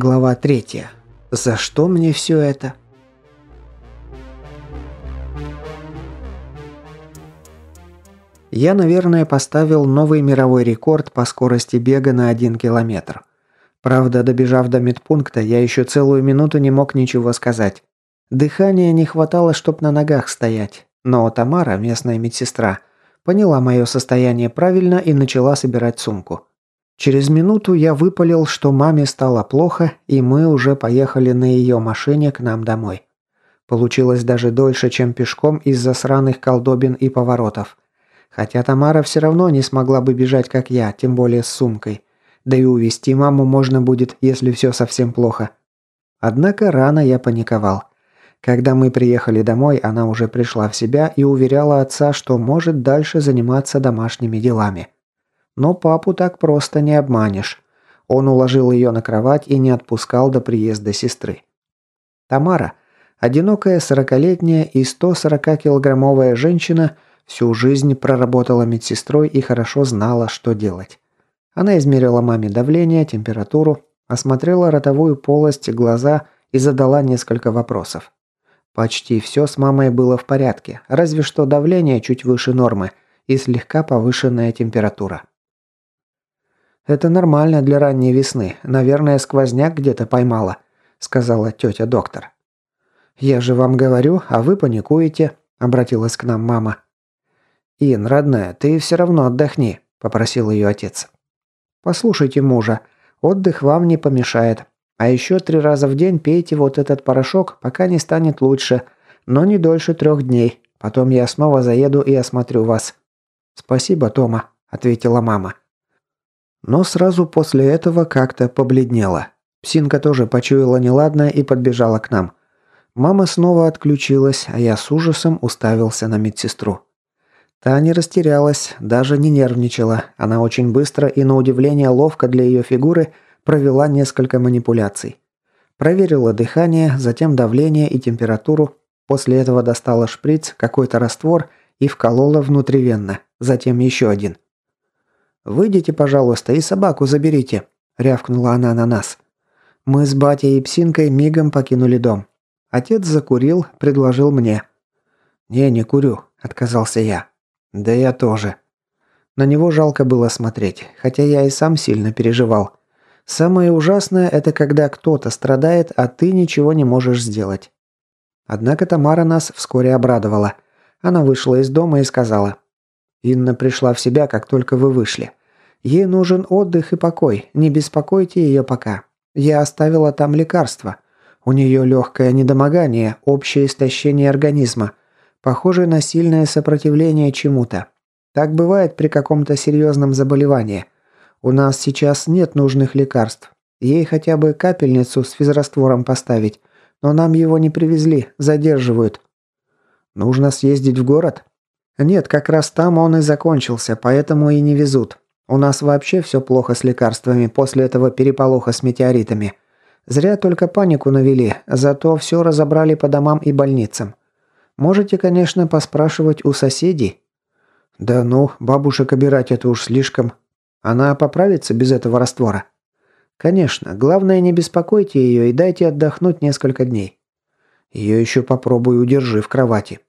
Глава 3. За что мне все это? Я, наверное, поставил новый мировой рекорд по скорости бега на 1 километр. Правда, добежав до медпункта, я еще целую минуту не мог ничего сказать. Дыхания не хватало, чтоб на ногах стоять. Но Тамара, местная медсестра, поняла мое состояние правильно и начала собирать сумку. Через минуту я выпалил, что маме стало плохо, и мы уже поехали на ее машине к нам домой. Получилось даже дольше, чем пешком из-за сраных колдобин и поворотов. Хотя Тамара все равно не смогла бы бежать, как я, тем более с сумкой. Да и увести маму можно будет, если все совсем плохо. Однако рано я паниковал. Когда мы приехали домой, она уже пришла в себя и уверяла отца, что может дальше заниматься домашними делами. Но папу так просто не обманешь. Он уложил ее на кровать и не отпускал до приезда сестры. Тамара, одинокая сорокалетняя и 140-килограммовая женщина, всю жизнь проработала медсестрой и хорошо знала, что делать. Она измерила маме давление, температуру, осмотрела ротовую полость, глаза и задала несколько вопросов. Почти все с мамой было в порядке, разве что давление чуть выше нормы и слегка повышенная температура. «Это нормально для ранней весны. Наверное, сквозняк где-то поймала», – сказала тетя доктор. «Я же вам говорю, а вы паникуете», – обратилась к нам мама. «Ин, родная, ты все равно отдохни», – попросил ее отец. «Послушайте мужа, отдых вам не помешает. А еще три раза в день пейте вот этот порошок, пока не станет лучше, но не дольше трех дней. Потом я снова заеду и осмотрю вас». «Спасибо, Тома», – ответила мама. Но сразу после этого как-то побледнела. Псинка тоже почуяла неладное и подбежала к нам. Мама снова отключилась, а я с ужасом уставился на медсестру. Та не растерялась, даже не нервничала. Она очень быстро и, на удивление, ловко для ее фигуры провела несколько манипуляций. Проверила дыхание, затем давление и температуру. После этого достала шприц, какой-то раствор и вколола внутривенно. Затем еще один – «Выйдите, пожалуйста, и собаку заберите», – рявкнула она на нас. Мы с батей и псинкой мигом покинули дом. Отец закурил, предложил мне. «Не, не курю», – отказался я. «Да я тоже». На него жалко было смотреть, хотя я и сам сильно переживал. Самое ужасное – это когда кто-то страдает, а ты ничего не можешь сделать. Однако Тамара нас вскоре обрадовала. Она вышла из дома и сказала. «Инна пришла в себя, как только вы вышли. Ей нужен отдых и покой, не беспокойте ее пока. Я оставила там лекарства. У нее легкое недомогание, общее истощение организма. Похоже на сильное сопротивление чему-то. Так бывает при каком-то серьезном заболевании. У нас сейчас нет нужных лекарств. Ей хотя бы капельницу с физраствором поставить. Но нам его не привезли, задерживают. Нужно съездить в город? Нет, как раз там он и закончился, поэтому и не везут. У нас вообще все плохо с лекарствами после этого переполоха с метеоритами. Зря только панику навели, зато все разобрали по домам и больницам. Можете, конечно, поспрашивать у соседей. Да ну, бабушек обирать это уж слишком. Она поправится без этого раствора? Конечно, главное не беспокойте ее и дайте отдохнуть несколько дней. Ее еще попробуй удержи в кровати.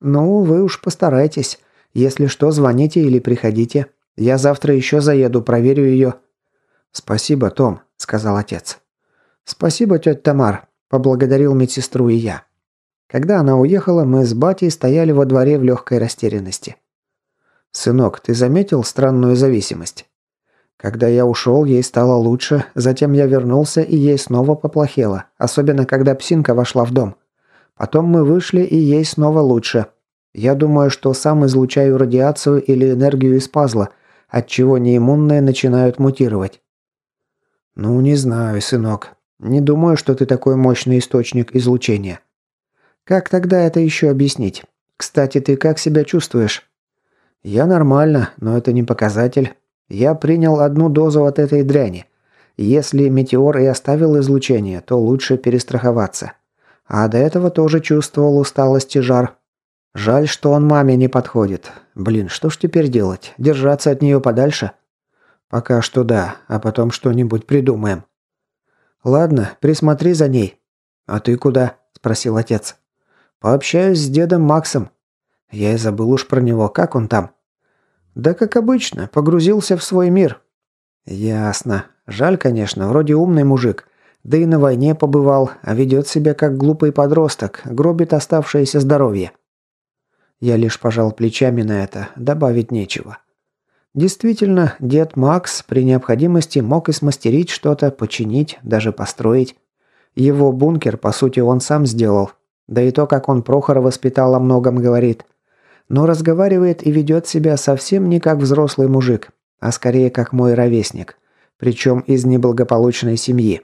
Ну, вы уж постарайтесь. Если что, звоните или приходите. Я завтра еще заеду, проверю ее». «Спасибо, Том», – сказал отец. «Спасибо, тетя Тамар», – поблагодарил медсестру и я. Когда она уехала, мы с батей стояли во дворе в легкой растерянности. «Сынок, ты заметил странную зависимость?» Когда я ушел, ей стало лучше, затем я вернулся, и ей снова поплохело, особенно когда псинка вошла в дом. Потом мы вышли, и ей снова лучше. Я думаю, что сам излучаю радиацию или энергию из пазла, отчего неиммунные начинают мутировать. Ну, не знаю, сынок. Не думаю, что ты такой мощный источник излучения. Как тогда это еще объяснить? Кстати, ты как себя чувствуешь? Я нормально, но это не показатель. Я принял одну дозу от этой дряни. Если метеор и оставил излучение, то лучше перестраховаться. А до этого тоже чувствовал усталость и жар. Жаль, что он маме не подходит. Блин, что ж теперь делать? Держаться от нее подальше? Пока что да, а потом что-нибудь придумаем. Ладно, присмотри за ней. А ты куда? спросил отец. Пообщаюсь с дедом Максом. Я и забыл уж про него, как он там. Да как обычно, погрузился в свой мир. Ясно. Жаль, конечно, вроде умный мужик. Да и на войне побывал, а ведет себя как глупый подросток, гробит оставшееся здоровье. Я лишь пожал плечами на это, добавить нечего. Действительно, дед Макс при необходимости мог и смастерить что-то, починить, даже построить. Его бункер, по сути, он сам сделал. Да и то, как он Прохора воспитал, о многом говорит. Но разговаривает и ведет себя совсем не как взрослый мужик, а скорее как мой ровесник. Причем из неблагополучной семьи.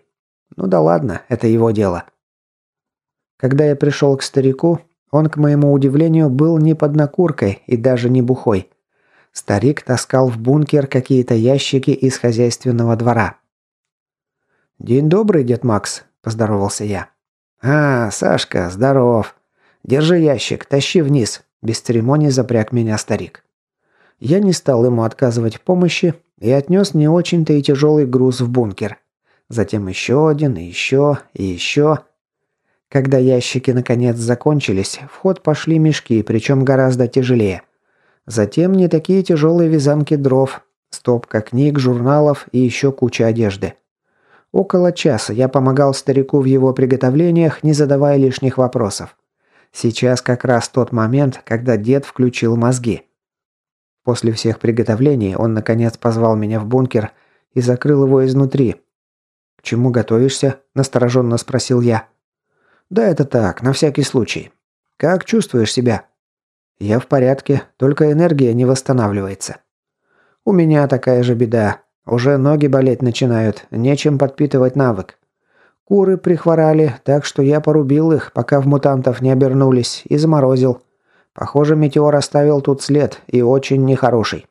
Ну да ладно, это его дело. Когда я пришел к старику, он, к моему удивлению, был не под накуркой и даже не бухой. Старик таскал в бункер какие-то ящики из хозяйственного двора. «День добрый, дед Макс», – поздоровался я. «А, Сашка, здоров. Держи ящик, тащи вниз», – без церемоний запряг меня старик. Я не стал ему отказывать в помощи и отнес не очень-то и тяжелый груз в бункер. Затем еще один, и еще, и еще. Когда ящики наконец закончились, в ход пошли мешки, причем гораздо тяжелее. Затем не такие тяжелые вязанки дров, стопка книг, журналов и еще куча одежды. Около часа я помогал старику в его приготовлениях, не задавая лишних вопросов. Сейчас как раз тот момент, когда дед включил мозги. После всех приготовлений он наконец позвал меня в бункер и закрыл его изнутри, чему готовишься?» – настороженно спросил я. «Да это так, на всякий случай. Как чувствуешь себя?» «Я в порядке, только энергия не восстанавливается». «У меня такая же беда. Уже ноги болеть начинают, нечем подпитывать навык. Куры прихворали, так что я порубил их, пока в мутантов не обернулись, и заморозил. Похоже, метеор оставил тут след, и очень нехороший».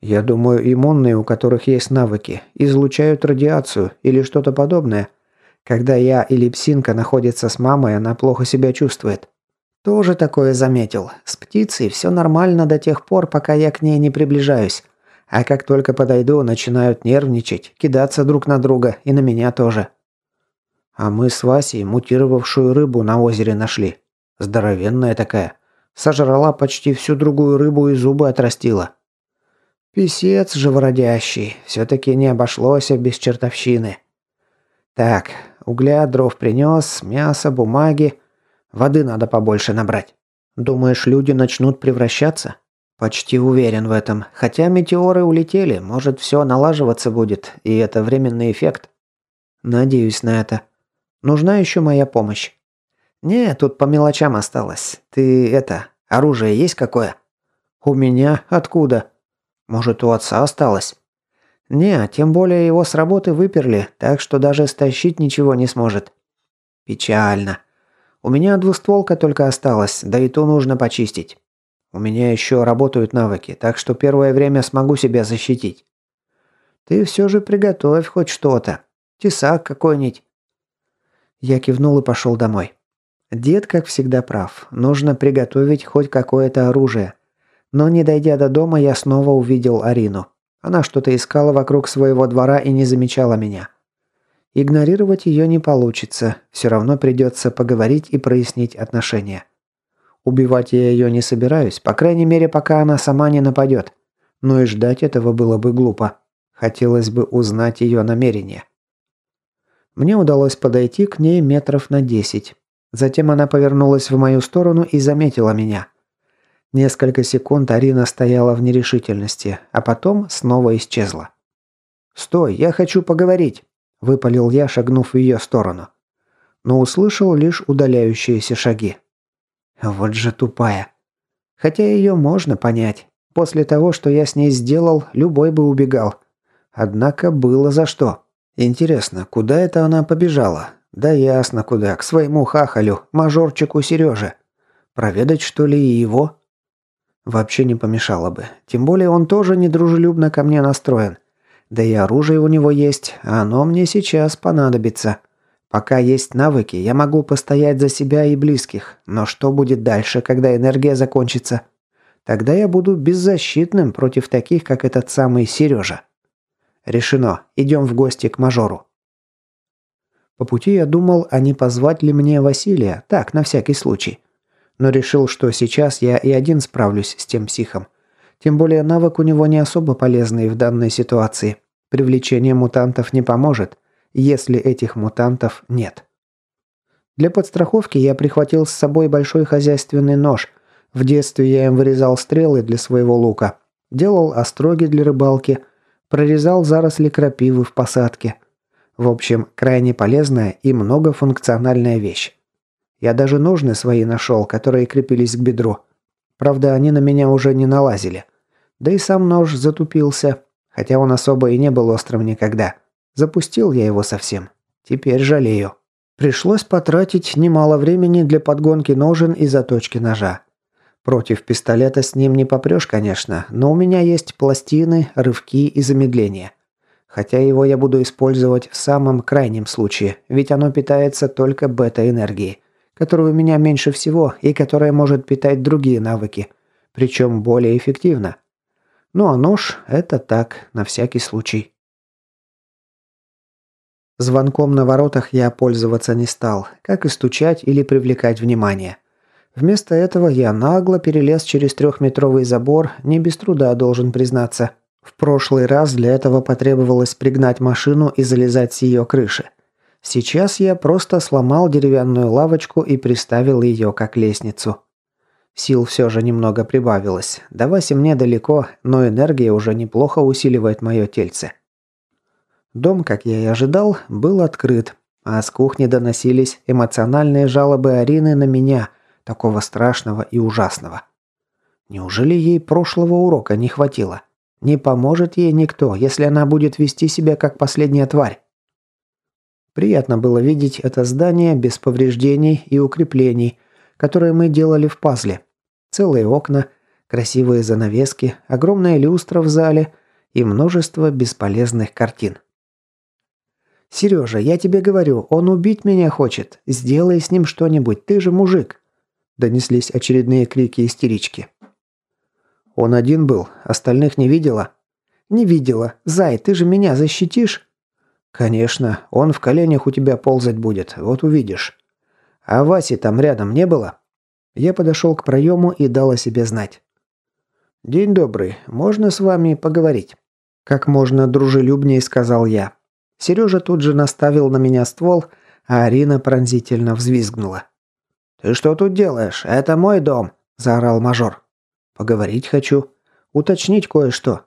Я думаю, иммунные, у которых есть навыки, излучают радиацию или что-то подобное. Когда я или псинка находится с мамой, она плохо себя чувствует. Тоже такое заметил. С птицей все нормально до тех пор, пока я к ней не приближаюсь. А как только подойду, начинают нервничать, кидаться друг на друга и на меня тоже. А мы с Васей мутировавшую рыбу на озере нашли. Здоровенная такая. Сожрала почти всю другую рыбу и зубы отрастила. Песец живородящий. Все-таки не обошлось без чертовщины. Так, угля, дров принес, мясо, бумаги. Воды надо побольше набрать. Думаешь, люди начнут превращаться? Почти уверен в этом. Хотя метеоры улетели, может, все налаживаться будет, и это временный эффект. Надеюсь на это. Нужна еще моя помощь. Не, тут по мелочам осталось. Ты это, оружие есть какое? У меня? Откуда? Может, у отца осталось? Не, тем более его с работы выперли, так что даже стащить ничего не сможет. Печально. У меня двустволка только осталась, да и ту нужно почистить. У меня еще работают навыки, так что первое время смогу себя защитить. Ты все же приготовь хоть что-то. Тесак какой-нибудь. Я кивнул и пошел домой. Дед, как всегда, прав. Нужно приготовить хоть какое-то оружие. Но не дойдя до дома, я снова увидел Арину. Она что-то искала вокруг своего двора и не замечала меня. Игнорировать ее не получится, все равно придется поговорить и прояснить отношения. Убивать я ее не собираюсь, по крайней мере, пока она сама не нападет. Но и ждать этого было бы глупо. Хотелось бы узнать ее намерения. Мне удалось подойти к ней метров на десять. Затем она повернулась в мою сторону и заметила меня. Несколько секунд Арина стояла в нерешительности, а потом снова исчезла. «Стой, я хочу поговорить!» – выпалил я, шагнув в ее сторону. Но услышал лишь удаляющиеся шаги. Вот же тупая. Хотя ее можно понять. После того, что я с ней сделал, любой бы убегал. Однако было за что. Интересно, куда это она побежала? Да ясно куда, к своему хахалю, мажорчику Сереже. Проведать, что ли, и его? Вообще не помешало бы. Тем более он тоже недружелюбно ко мне настроен. Да и оружие у него есть, а оно мне сейчас понадобится. Пока есть навыки, я могу постоять за себя и близких. Но что будет дальше, когда энергия закончится? Тогда я буду беззащитным против таких, как этот самый Сережа. Решено. Идем в гости к мажору. По пути я думал, а не позвать ли мне Василия, так, на всякий случай. Но решил, что сейчас я и один справлюсь с тем психом. Тем более навык у него не особо полезный в данной ситуации. Привлечение мутантов не поможет, если этих мутантов нет. Для подстраховки я прихватил с собой большой хозяйственный нож. В детстве я им вырезал стрелы для своего лука, делал остроги для рыбалки, прорезал заросли крапивы в посадке. В общем, крайне полезная и многофункциональная вещь. Я даже ножны свои нашел, которые крепились к бедру. Правда, они на меня уже не налазили. Да и сам нож затупился, хотя он особо и не был острым никогда. Запустил я его совсем. Теперь жалею. Пришлось потратить немало времени для подгонки ножен и заточки ножа. Против пистолета с ним не попрешь, конечно, но у меня есть пластины, рывки и замедление. Хотя его я буду использовать в самом крайнем случае, ведь оно питается только бета-энергией, которую у меня меньше всего и которая может питать другие навыки, причем более эффективно. Ну а нож – это так, на всякий случай. Звонком на воротах я пользоваться не стал, как и стучать или привлекать внимание. Вместо этого я нагло перелез через трехметровый забор, не без труда должен признаться. В прошлый раз для этого потребовалось пригнать машину и залезать с ее крыши. Сейчас я просто сломал деревянную лавочку и приставил ее как лестницу. Сил все же немного прибавилось. До Васи мне далеко, но энергия уже неплохо усиливает мое тельце. Дом, как я и ожидал, был открыт, а с кухни доносились эмоциональные жалобы Арины на меня, такого страшного и ужасного. Неужели ей прошлого урока не хватило? Не поможет ей никто, если она будет вести себя как последняя тварь. Приятно было видеть это здание без повреждений и укреплений, которые мы делали в пазле. Целые окна, красивые занавески, огромная люстра в зале и множество бесполезных картин. «Сережа, я тебе говорю, он убить меня хочет. Сделай с ним что-нибудь, ты же мужик!» Донеслись очередные крики истерички. «Он один был, остальных не видела?» «Не видела. Зай, ты же меня защитишь?» «Конечно, он в коленях у тебя ползать будет, вот увидишь. А Васи там рядом не было?» Я подошел к проему и дал о себе знать. «День добрый, можно с вами поговорить?» Как можно дружелюбнее сказал я. Сережа тут же наставил на меня ствол, а Арина пронзительно взвизгнула. «Ты что тут делаешь? Это мой дом!» – заорал мажор. «Поговорить хочу. Уточнить кое-что.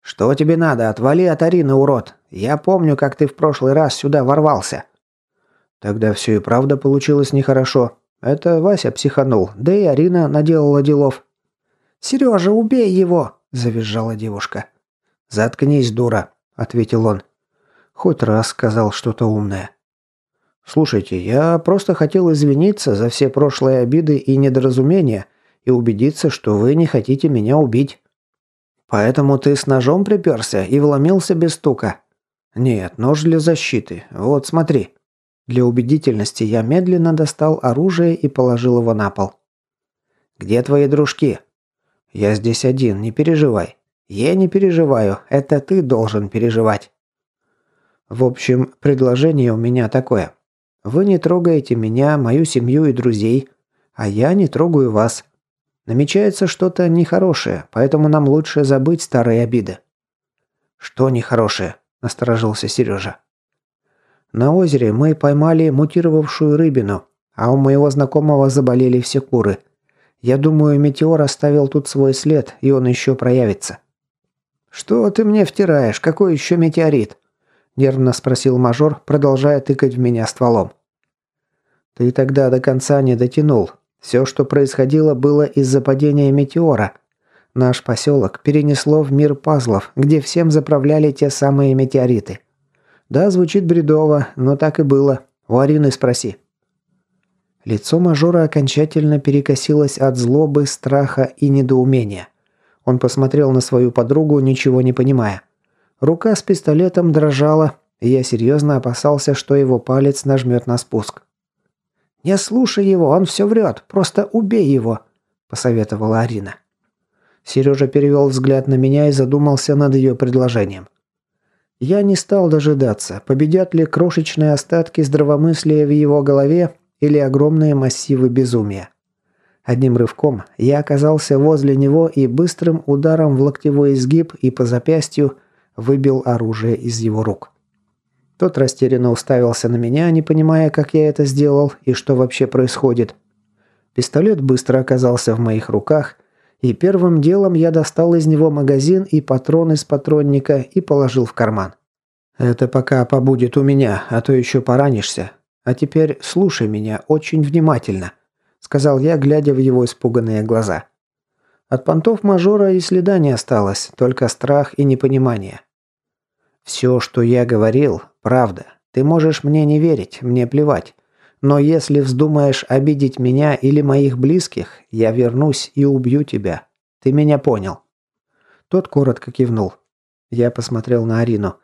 Что тебе надо? Отвали от Арины, урод. Я помню, как ты в прошлый раз сюда ворвался». Тогда все и правда получилось нехорошо. Это Вася психанул, да и Арина наделала делов. «Сережа, убей его!» – завизжала девушка. «Заткнись, дура!» – ответил он. Хоть раз сказал что-то умное. «Слушайте, я просто хотел извиниться за все прошлые обиды и недоразумения и убедиться, что вы не хотите меня убить. Поэтому ты с ножом приперся и вломился без стука?» «Нет, нож для защиты. Вот смотри». Для убедительности я медленно достал оружие и положил его на пол. «Где твои дружки?» «Я здесь один, не переживай». «Я не переживаю, это ты должен переживать». В общем, предложение у меня такое. Вы не трогаете меня, мою семью и друзей, а я не трогаю вас. Намечается что-то нехорошее, поэтому нам лучше забыть старые обиды». «Что нехорошее?» – насторожился Сережа. На озере мы поймали мутировавшую рыбину, а у моего знакомого заболели все куры. Я думаю, метеор оставил тут свой след, и он еще проявится. «Что ты мне втираешь? Какой еще метеорит?» Нервно спросил мажор, продолжая тыкать в меня стволом. «Ты тогда до конца не дотянул. Все, что происходило, было из-за падения метеора. Наш поселок перенесло в мир пазлов, где всем заправляли те самые метеориты. Да, звучит бредово, но так и было. У Арины спроси. Лицо мажора окончательно перекосилось от злобы, страха и недоумения. Он посмотрел на свою подругу, ничего не понимая. Рука с пистолетом дрожала, и я серьезно опасался, что его палец нажмет на спуск. «Не слушай его, он все врет, просто убей его», – посоветовала Арина. Сережа перевел взгляд на меня и задумался над ее предложением. Я не стал дожидаться, победят ли крошечные остатки здравомыслия в его голове или огромные массивы безумия. Одним рывком я оказался возле него и быстрым ударом в локтевой изгиб и по запястью выбил оружие из его рук. Тот растерянно уставился на меня, не понимая, как я это сделал и что вообще происходит. Пистолет быстро оказался в моих руках, и первым делом я достал из него магазин и патрон из патронника и положил в карман. «Это пока побудет у меня, а то еще поранишься. А теперь слушай меня очень внимательно», – сказал я, глядя в его испуганные глаза. От понтов мажора и следа не осталось, только страх и непонимание. «Все, что я говорил, правда. Ты можешь мне не верить, мне плевать. Но если вздумаешь обидеть меня или моих близких, я вернусь и убью тебя. Ты меня понял?» Тот коротко кивнул. Я посмотрел на Арину.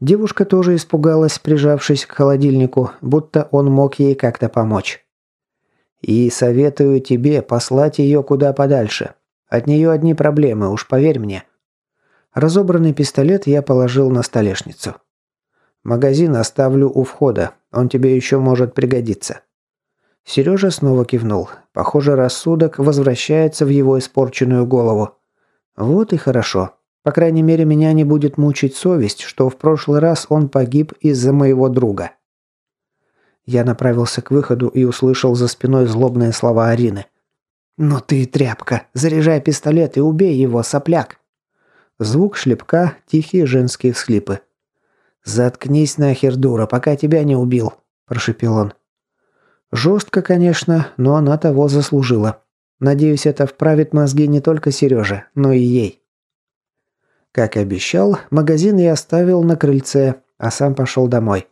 Девушка тоже испугалась, прижавшись к холодильнику, будто он мог ей как-то помочь. «И советую тебе послать ее куда подальше. От нее одни проблемы, уж поверь мне». Разобранный пистолет я положил на столешницу. «Магазин оставлю у входа. Он тебе еще может пригодиться». Сережа снова кивнул. Похоже, рассудок возвращается в его испорченную голову. «Вот и хорошо. По крайней мере, меня не будет мучить совесть, что в прошлый раз он погиб из-за моего друга». Я направился к выходу и услышал за спиной злобные слова Арины. «Ну ты тряпка! Заряжай пистолет и убей его, сопляк!» Звук шлепка, тихие женские всхлипы. «Заткнись нахер, дура, пока тебя не убил», – прошепел он. Жестко, конечно, но она того заслужила. Надеюсь, это вправит мозги не только Сереже, но и ей. Как и обещал, магазин я оставил на крыльце, а сам пошел домой.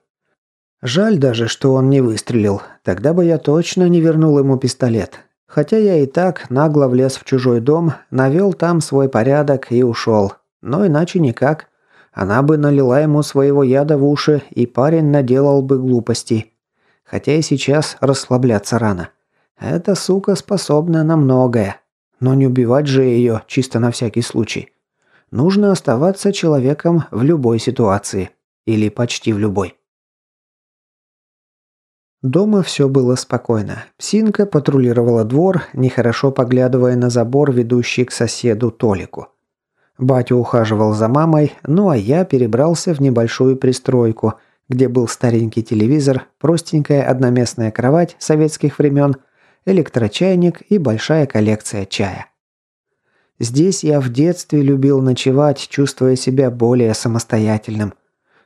Жаль даже, что он не выстрелил. Тогда бы я точно не вернул ему пистолет. Хотя я и так нагло влез в чужой дом, навел там свой порядок и ушел. Но иначе никак. Она бы налила ему своего яда в уши, и парень наделал бы глупостей. Хотя и сейчас расслабляться рано. Эта сука способна на многое. Но не убивать же ее, чисто на всякий случай. Нужно оставаться человеком в любой ситуации. Или почти в любой. Дома все было спокойно. Псинка патрулировала двор, нехорошо поглядывая на забор, ведущий к соседу Толику. Батя ухаживал за мамой, ну а я перебрался в небольшую пристройку, где был старенький телевизор, простенькая одноместная кровать советских времен, электрочайник и большая коллекция чая. Здесь я в детстве любил ночевать, чувствуя себя более самостоятельным.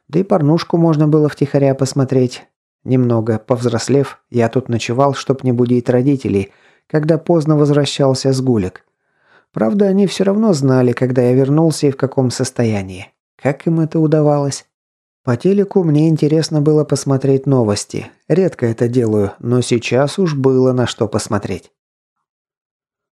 Да и порнушку можно было втихаря посмотреть. Немного повзрослев, я тут ночевал, чтоб не будить родителей, когда поздно возвращался с гулек. Правда, они все равно знали, когда я вернулся и в каком состоянии. Как им это удавалось? По телеку мне интересно было посмотреть новости. Редко это делаю, но сейчас уж было на что посмотреть.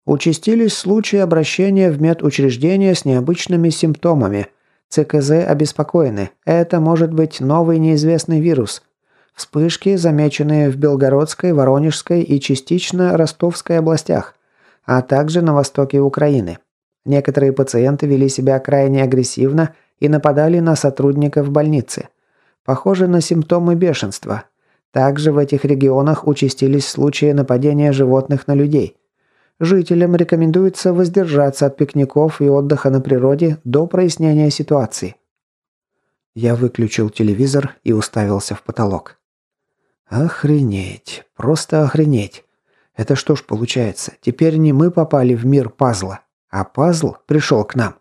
Участились случаи обращения в медучреждения с необычными симптомами. ЦКЗ обеспокоены. Это может быть новый неизвестный вирус – Вспышки, замеченные в Белгородской, Воронежской и частично Ростовской областях, а также на востоке Украины. Некоторые пациенты вели себя крайне агрессивно и нападали на сотрудников больницы. Похоже на симптомы бешенства. Также в этих регионах участились случаи нападения животных на людей. Жителям рекомендуется воздержаться от пикников и отдыха на природе до прояснения ситуации. Я выключил телевизор и уставился в потолок. Охренеть. Просто охренеть. Это что ж получается, теперь не мы попали в мир пазла, а пазл пришел к нам.